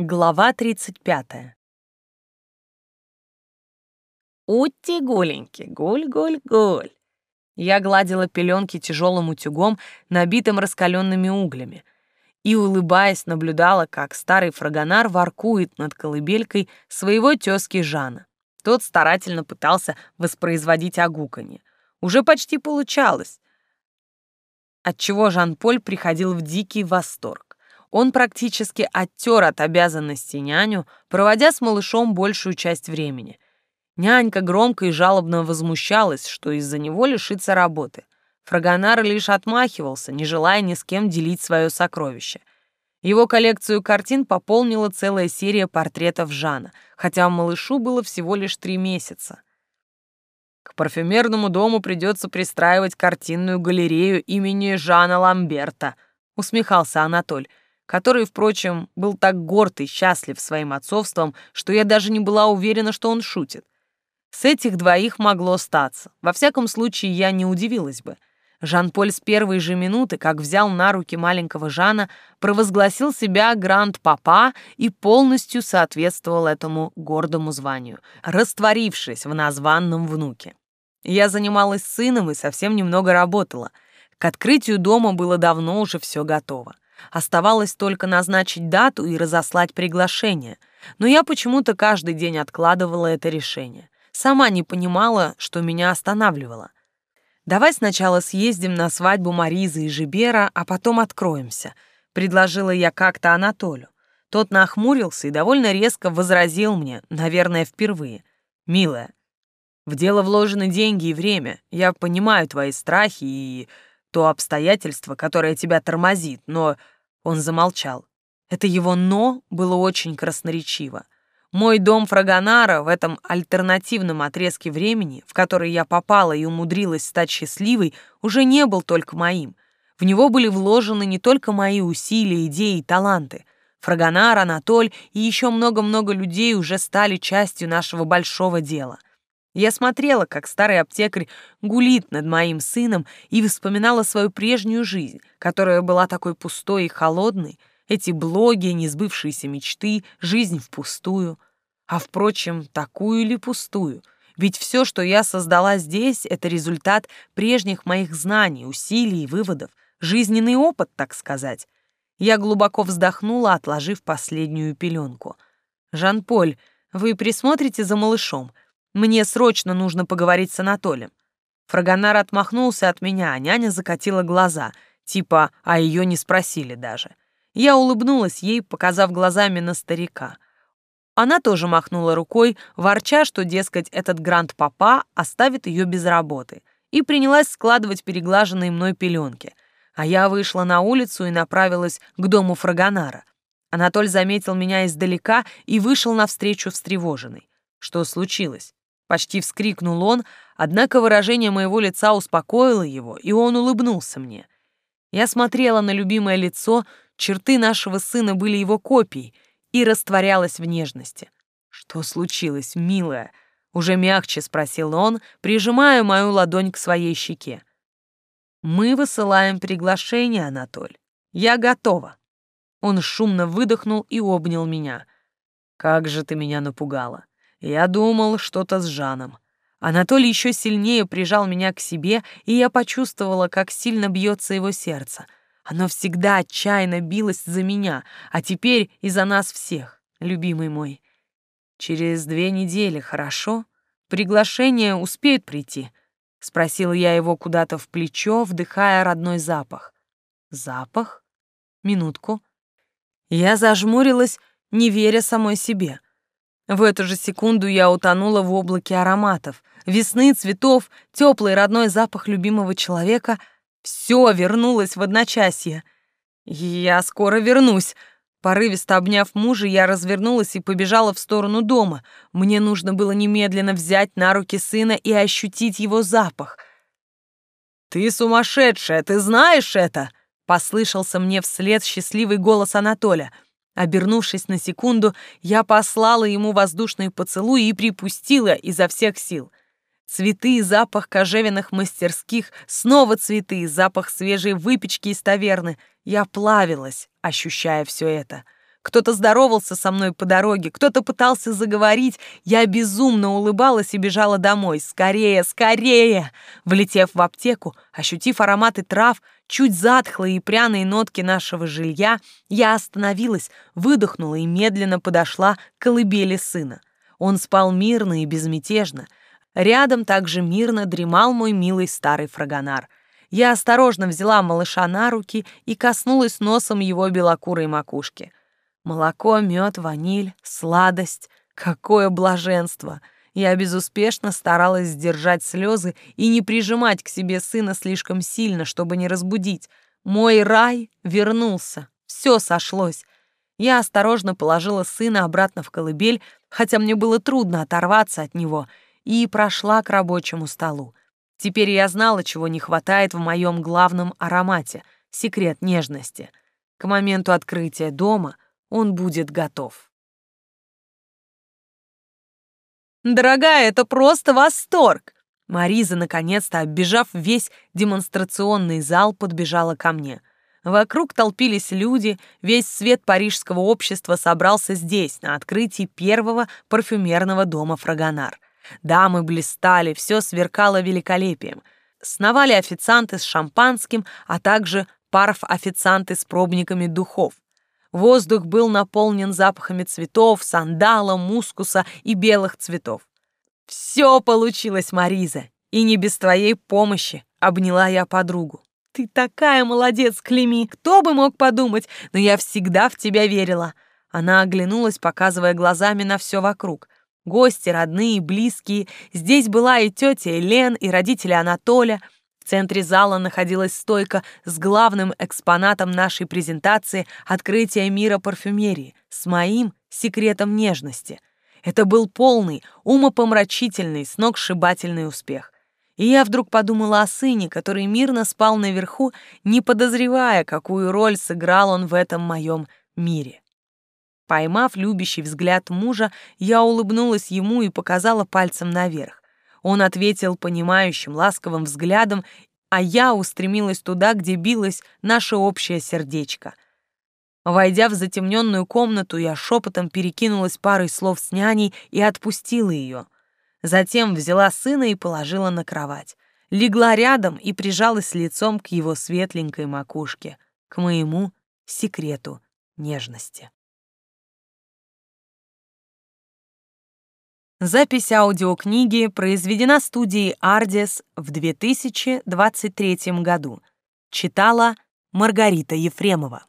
Глава 35. «Ути, гуленьки, гуль-гуль-гуль!» Я гладила пеленки тяжелым утюгом, набитым раскаленными углями, и, улыбаясь, наблюдала, как старый фрагонар воркует над колыбелькой своего тезки Жана. Тот старательно пытался воспроизводить огуканье. Уже почти получалось, отчего Жан-Поль приходил в дикий восторг. Он практически оттер от обязанности няню, проводя с малышом большую часть времени. Нянька громко и жалобно возмущалась, что из-за него лишится работы. Фрагонар лишь отмахивался, не желая ни с кем делить свое сокровище. Его коллекцию картин пополнила целая серия портретов Жана, хотя малышу было всего лишь три месяца. К парфюмерному дому придется пристраивать картинную галерею имени Жана Ламберта, усмехался Анатоль который, впрочем, был так горд и счастлив своим отцовством, что я даже не была уверена, что он шутит. С этих двоих могло статься. Во всяком случае, я не удивилась бы. Жан-Поль с первой же минуты, как взял на руки маленького Жана, провозгласил себя гранд-папа и полностью соответствовал этому гордому званию, растворившись в названном внуке. Я занималась сыном и совсем немного работала. К открытию дома было давно уже все готово. Оставалось только назначить дату и разослать приглашение. Но я почему-то каждый день откладывала это решение. Сама не понимала, что меня останавливало. «Давай сначала съездим на свадьбу Маризы и Жибера, а потом откроемся», — предложила я как-то Анатолию. Тот нахмурился и довольно резко возразил мне, наверное, впервые. «Милая, в дело вложены деньги и время. Я понимаю твои страхи и то обстоятельство, которое тебя тормозит, но...» Он замолчал. Это его «но» было очень красноречиво. Мой дом Фрагонара в этом альтернативном отрезке времени, в который я попала и умудрилась стать счастливой, уже не был только моим. В него были вложены не только мои усилия, идеи и таланты. Фрагонар, Анатоль и еще много-много людей уже стали частью нашего большого дела. Я смотрела, как старый аптекарь гулит над моим сыном и вспоминала свою прежнюю жизнь, которая была такой пустой и холодной, эти блоги, несбывшиеся мечты, жизнь впустую. А, впрочем, такую ли пустую? Ведь все, что я создала здесь, это результат прежних моих знаний, усилий и выводов, жизненный опыт, так сказать. Я глубоко вздохнула, отложив последнюю пеленку. «Жан-Поль, вы присмотрите за малышом?» Мне срочно нужно поговорить с Анатолием. Фрагонар отмахнулся от меня, а няня закатила глаза, типа, а ее не спросили даже. Я улыбнулась ей, показав глазами на старика. Она тоже махнула рукой, ворча, что, дескать, этот гранд-папа оставит ее без работы, и принялась складывать переглаженные мной пеленки. А я вышла на улицу и направилась к дому Фрагонара. Анатоль заметил меня издалека и вышел навстречу встревоженный. Что случилось? Почти вскрикнул он, однако выражение моего лица успокоило его, и он улыбнулся мне. Я смотрела на любимое лицо, черты нашего сына были его копией, и растворялась в нежности. «Что случилось, милая?» — уже мягче спросил он, прижимая мою ладонь к своей щеке. «Мы высылаем приглашение, Анатоль. Я готова». Он шумно выдохнул и обнял меня. «Как же ты меня напугала!» Я думал, что-то с Жаном. Анатолий еще сильнее прижал меня к себе, и я почувствовала, как сильно бьется его сердце. Оно всегда отчаянно билось за меня, а теперь и за нас всех, любимый мой. Через две недели, хорошо? Приглашение успеет прийти? Спросила я его куда-то в плечо, вдыхая родной запах. Запах? Минутку. Я зажмурилась, не веря самой себе — в эту же секунду я утонула в облаке ароматов. Весны, цветов, теплый родной запах любимого человека. Все вернулось в одночасье. Я скоро вернусь. Порывисто обняв мужа, я развернулась и побежала в сторону дома. Мне нужно было немедленно взять на руки сына и ощутить его запах. «Ты сумасшедшая, ты знаешь это?» — послышался мне вслед счастливый голос Анатолия — Обернувшись на секунду, я послала ему воздушный поцелуй и припустила изо всех сил. Цветы и запах кожевенных мастерских, снова цветы, запах свежей выпечки из таверны. Я плавилась, ощущая все это. Кто-то здоровался со мной по дороге, кто-то пытался заговорить. Я безумно улыбалась и бежала домой. Скорее, скорее! Влетев в аптеку, ощутив ароматы трав, чуть затхлые и пряные нотки нашего жилья, я остановилась, выдохнула и медленно подошла к колыбели сына. Он спал мирно и безмятежно. Рядом также мирно дремал мой милый старый фрагонар. Я осторожно взяла малыша на руки и коснулась носом его белокурой макушки. Молоко, мед, ваниль, сладость. Какое блаженство! Я безуспешно старалась сдержать слезы и не прижимать к себе сына слишком сильно, чтобы не разбудить. Мой рай вернулся. Все сошлось. Я осторожно положила сына обратно в колыбель, хотя мне было трудно оторваться от него, и прошла к рабочему столу. Теперь я знала, чего не хватает в моем главном аромате — секрет нежности. К моменту открытия дома он будет готов. «Дорогая, это просто восторг!» Мариза, наконец-то оббежав весь демонстрационный зал, подбежала ко мне. Вокруг толпились люди, весь свет парижского общества собрался здесь, на открытии первого парфюмерного дома «Фрагонар». Дамы блистали, все сверкало великолепием. Сновали официанты с шампанским, а также парф-официанты с пробниками духов. Воздух был наполнен запахами цветов, сандала, мускуса и белых цветов. «Все получилось, Мариза, и не без твоей помощи», — обняла я подругу. «Ты такая молодец, Клеми! Кто бы мог подумать, но я всегда в тебя верила!» Она оглянулась, показывая глазами на все вокруг. Гости, родные, близкие. Здесь была и тетя Элен, и родители Анатоля. Центре зала находилась стойка с главным экспонатом нашей презентации «Открытие мира парфюмерии» с моим секретом нежности. Это был полный, умопомрачительный, сногсшибательный успех. И я вдруг подумала о сыне, который мирно спал наверху, не подозревая, какую роль сыграл он в этом моем мире. Поймав любящий взгляд мужа, я улыбнулась ему и показала пальцем наверх. Он ответил понимающим, ласковым взглядом, а я устремилась туда, где билось наше общее сердечко. Войдя в затемненную комнату, я шепотом перекинулась парой слов с няней и отпустила ее. Затем взяла сына и положила на кровать. Легла рядом и прижалась лицом к его светленькой макушке, к моему секрету нежности. Запись аудиокниги произведена студией «Ардис» в 2023 году. Читала Маргарита Ефремова.